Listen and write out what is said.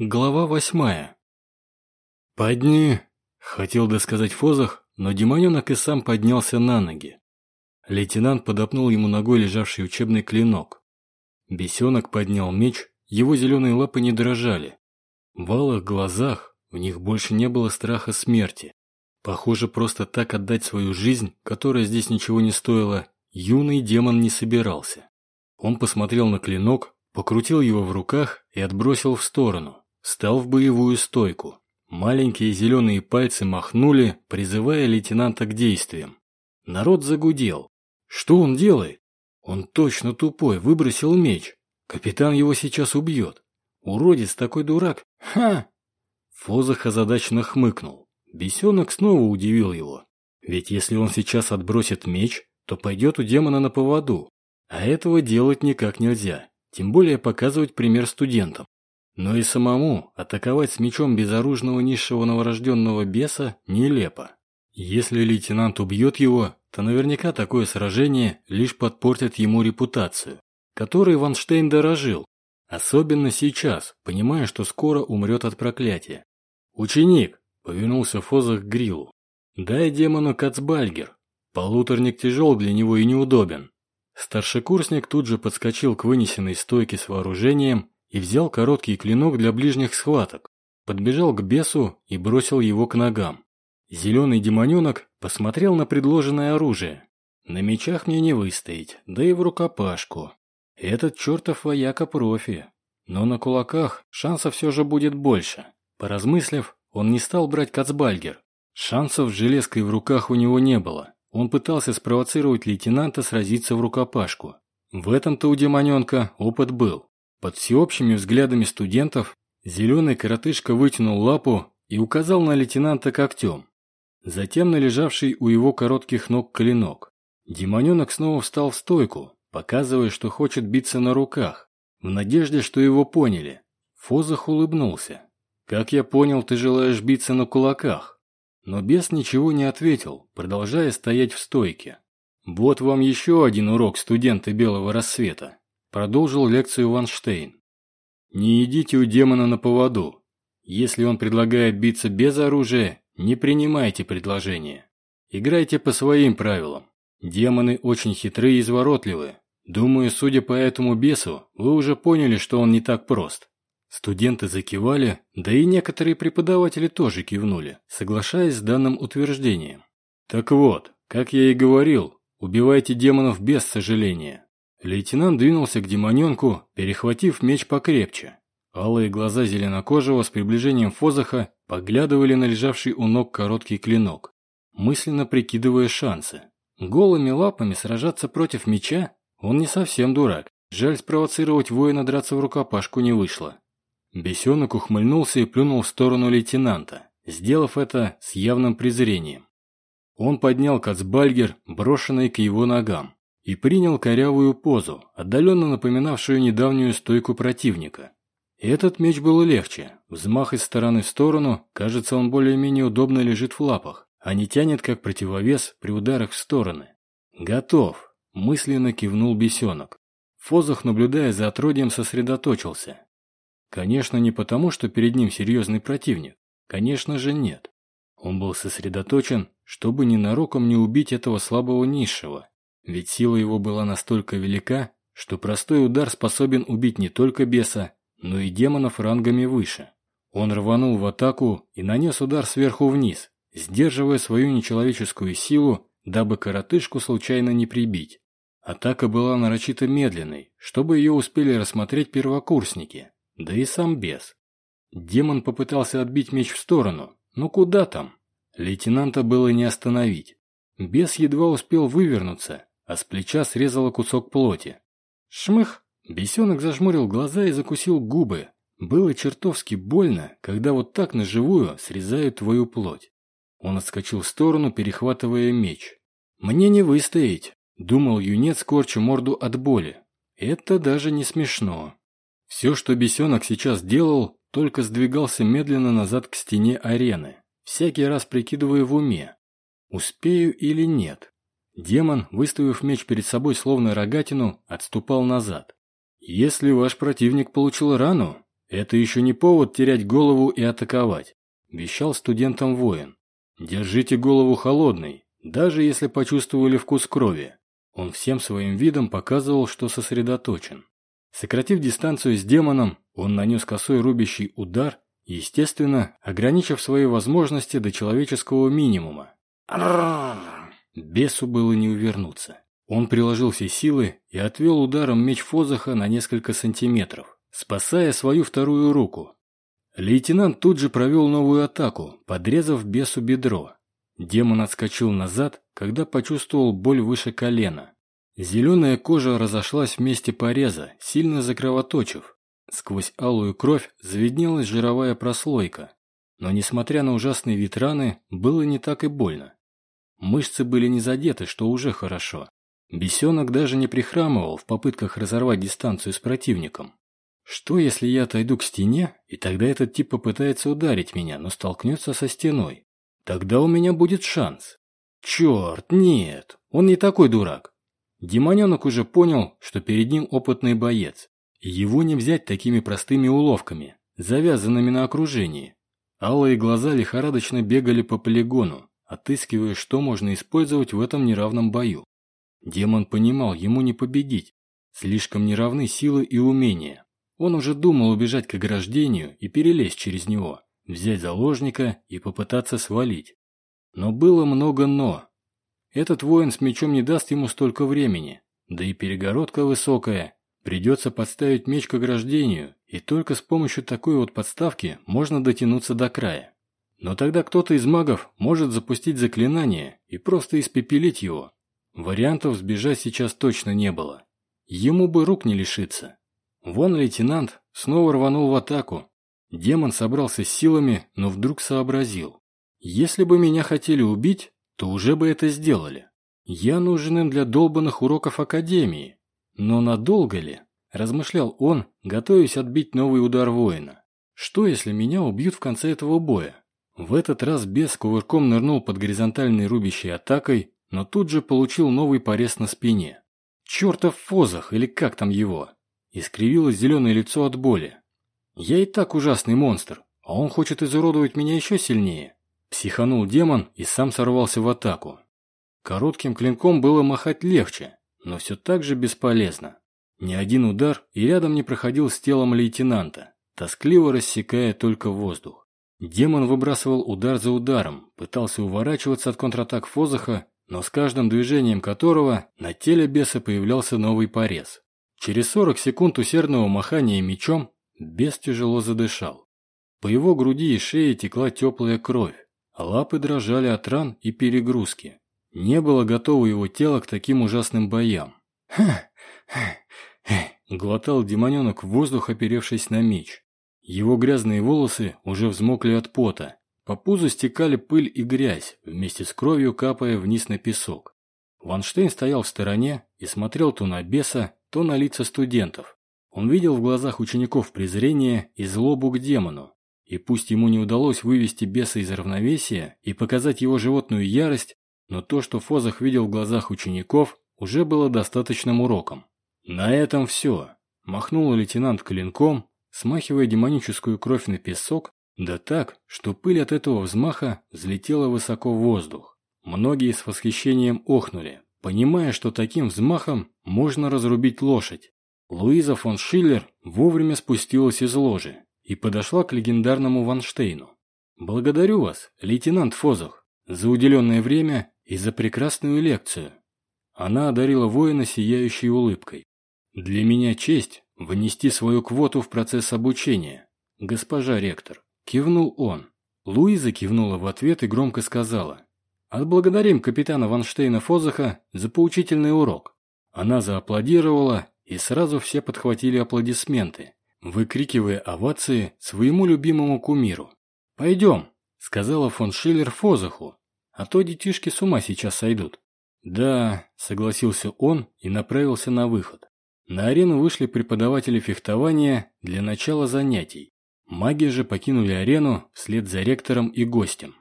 Глава восьмая. «Подни!» – хотел досказать Фозах, но демоненок и сам поднялся на ноги. Лейтенант подопнул ему ногой лежавший учебный клинок. Бесенок поднял меч, его зеленые лапы не дрожали. В алых глазах в них больше не было страха смерти. Похоже, просто так отдать свою жизнь, которая здесь ничего не стоила, юный демон не собирался. Он посмотрел на клинок, покрутил его в руках и отбросил в сторону. Стал в боевую стойку. Маленькие зеленые пальцы махнули, призывая лейтенанта к действиям. Народ загудел. Что он делает? Он точно тупой, выбросил меч. Капитан его сейчас убьет. Уродец такой дурак. Ха! Фозах озадаченно хмыкнул. Бесенок снова удивил его. Ведь если он сейчас отбросит меч, то пойдет у демона на поводу. А этого делать никак нельзя. Тем более показывать пример студентам. Но и самому атаковать с мечом безоружного низшего новорожденного беса нелепо. Если лейтенант убьет его, то наверняка такое сражение лишь подпортит ему репутацию, которой Ванштейн дорожил, особенно сейчас, понимая, что скоро умрет от проклятия. «Ученик!» – повернулся Фозах к Грилу. «Дай демону Кацбальгер. Полуторник тяжел для него и неудобен». Старшекурсник тут же подскочил к вынесенной стойке с вооружением и взял короткий клинок для ближних схваток, подбежал к бесу и бросил его к ногам. Зеленый демоненок посмотрел на предложенное оружие. На мечах мне не выстоять, да и в рукопашку. Этот чертов вояка профи. Но на кулаках шансов все же будет больше. Поразмыслив, он не стал брать кацбальгер. Шансов с железкой в руках у него не было. Он пытался спровоцировать лейтенанта сразиться в рукопашку. В этом-то у демоненка опыт был. Под всеобщими взглядами студентов зеленый коротышка вытянул лапу и указал на лейтенанта когтем. Затем на лежавший у его коротких ног клинок. Демоненок снова встал в стойку, показывая, что хочет биться на руках, в надежде, что его поняли. Фозах улыбнулся. «Как я понял, ты желаешь биться на кулаках?» Но бес ничего не ответил, продолжая стоять в стойке. «Вот вам еще один урок студенты Белого Рассвета. Продолжил лекцию Ванштейн. Не идите у демона на поводу. Если он предлагает биться без оружия, не принимайте предложение. Играйте по своим правилам. Демоны очень хитрые и изворотливые. Думаю, судя по этому бесу, вы уже поняли, что он не так прост. Студенты закивали, да и некоторые преподаватели тоже кивнули, соглашаясь с данным утверждением. Так вот, как я и говорил, убивайте демонов без сожаления. Лейтенант двинулся к демоненку, перехватив меч покрепче. Алые глаза зеленокожего с приближением Фозаха поглядывали на лежавший у ног короткий клинок, мысленно прикидывая шансы. Голыми лапами сражаться против меча? Он не совсем дурак. Жаль, спровоцировать воина драться в рукопашку не вышло. Бесенок ухмыльнулся и плюнул в сторону лейтенанта, сделав это с явным презрением. Он поднял кацбальгер, брошенный к его ногам и принял корявую позу, отдаленно напоминавшую недавнюю стойку противника. Этот меч был легче. Взмах из стороны в сторону, кажется, он более-менее удобно лежит в лапах, а не тянет как противовес при ударах в стороны. «Готов», – мысленно кивнул бесенок. Фозах, наблюдая за отродьем, сосредоточился. Конечно, не потому, что перед ним серьезный противник. Конечно же, нет. Он был сосредоточен, чтобы ненароком не убить этого слабого низшего, ведь сила его была настолько велика, что простой удар способен убить не только беса, но и демонов рангами выше. Он рванул в атаку и нанес удар сверху вниз, сдерживая свою нечеловеческую силу, дабы коротышку случайно не прибить. Атака была нарочито медленной, чтобы ее успели рассмотреть первокурсники, да и сам бес. Демон попытался отбить меч в сторону, но куда там? Лейтенанта было не остановить. Бес едва успел вывернуться, а с плеча срезала кусок плоти. Шмых! Бесенок зажмурил глаза и закусил губы. Было чертовски больно, когда вот так на живую срезают твою плоть. Он отскочил в сторону, перехватывая меч. «Мне не выстоять», — думал юнец, корчу морду от боли. «Это даже не смешно». Все, что бесенок сейчас делал, только сдвигался медленно назад к стене арены, всякий раз прикидывая в уме, успею или нет. Демон, выставив меч перед собой словно рогатину, отступал назад. Если ваш противник получил рану, Это еще не повод терять голову и атаковать, вещал студентам воин. Держите голову холодной, даже если почувствовали вкус крови. Он всем своим видом показывал, что сосредоточен. Сократив дистанцию с демоном, он нанес косой рубящий удар, естественно, ограничив свои возможности до человеческого минимума. Бесу было не увернуться. Он приложил все силы и отвел ударом меч Фозаха на несколько сантиметров, спасая свою вторую руку. Лейтенант тут же провел новую атаку, подрезав бесу бедро. Демон отскочил назад, когда почувствовал боль выше колена. Зеленая кожа разошлась в месте пореза, сильно закровоточив. Сквозь алую кровь заведнелась жировая прослойка. Но, несмотря на ужасные вид раны, было не так и больно. Мышцы были не задеты, что уже хорошо. Бесенок даже не прихрамывал в попытках разорвать дистанцию с противником. Что, если я отойду к стене, и тогда этот тип попытается ударить меня, но столкнется со стеной? Тогда у меня будет шанс. Черт, нет, он не такой дурак. Демоненок уже понял, что перед ним опытный боец, и его не взять такими простыми уловками, завязанными на окружении. Алые глаза лихорадочно бегали по полигону, отыскивая, что можно использовать в этом неравном бою. Демон понимал, ему не победить, слишком неравны силы и умения. Он уже думал убежать к ограждению и перелезть через него, взять заложника и попытаться свалить. Но было много «но», этот воин с мечом не даст ему столько времени, да и перегородка высокая. Придется подставить меч к ограждению, и только с помощью такой вот подставки можно дотянуться до края. Но тогда кто-то из магов может запустить заклинание и просто испепелить его. Вариантов сбежать сейчас точно не было. Ему бы рук не лишиться. Вон лейтенант снова рванул в атаку. Демон собрался с силами, но вдруг сообразил. Если бы меня хотели убить, то уже бы это сделали. Я нужен им для долбанных уроков Академии. Но надолго ли? Размышлял он, готовясь отбить новый удар воина. Что, если меня убьют в конце этого боя? В этот раз бес кувырком нырнул под горизонтальной рубящей атакой, но тут же получил новый порез на спине. Чертов фозах, или как там его? Искривилось зеленое лицо от боли. Я и так ужасный монстр, а он хочет изуродовать меня еще сильнее. Психанул демон и сам сорвался в атаку. Коротким клинком было махать легче, но все так же бесполезно. Ни один удар и рядом не проходил с телом лейтенанта, тоскливо рассекая только воздух. Демон выбрасывал удар за ударом, пытался уворачиваться от контратак Фозаха, но с каждым движением которого на теле беса появлялся новый порез. Через 40 секунд усердного махания мечом бес тяжело задышал. По его груди и шее текла теплая кровь. Лапы дрожали от ран и перегрузки. Не было готово его тело к таким ужасным боям. «Ха! глотал демоненок воздух, оперевшись на меч. Его грязные волосы уже взмокли от пота. По пузу стекали пыль и грязь, вместе с кровью капая вниз на песок. Ванштейн стоял в стороне и смотрел то на беса, то на лица студентов. Он видел в глазах учеников презрение и злобу к демону. И пусть ему не удалось вывести беса из равновесия и показать его животную ярость, но то, что Фозах видел в глазах учеников, уже было достаточным уроком. На этом все. Махнул лейтенант клинком, смахивая демоническую кровь на песок, да так, что пыль от этого взмаха взлетела высоко в воздух. Многие с восхищением охнули, понимая, что таким взмахом можно разрубить лошадь. Луиза фон Шиллер вовремя спустилась из ложи и подошла к легендарному Ванштейну. «Благодарю вас, лейтенант Фозах, за уделенное время и за прекрасную лекцию». Она одарила воина сияющей улыбкой. «Для меня честь внести свою квоту в процесс обучения, госпожа ректор». Кивнул он. Луиза кивнула в ответ и громко сказала. «Отблагодарим капитана Ванштейна Фозаха за поучительный урок». Она зааплодировала, и сразу все подхватили аплодисменты, выкрикивая овации своему любимому кумиру. «Пойдем», — сказала фон Шиллер Фозаху, «а то детишки с ума сейчас сойдут». «Да», — согласился он и направился на выход. На арену вышли преподаватели фехтования для начала занятий. Маги же покинули арену вслед за ректором и гостем.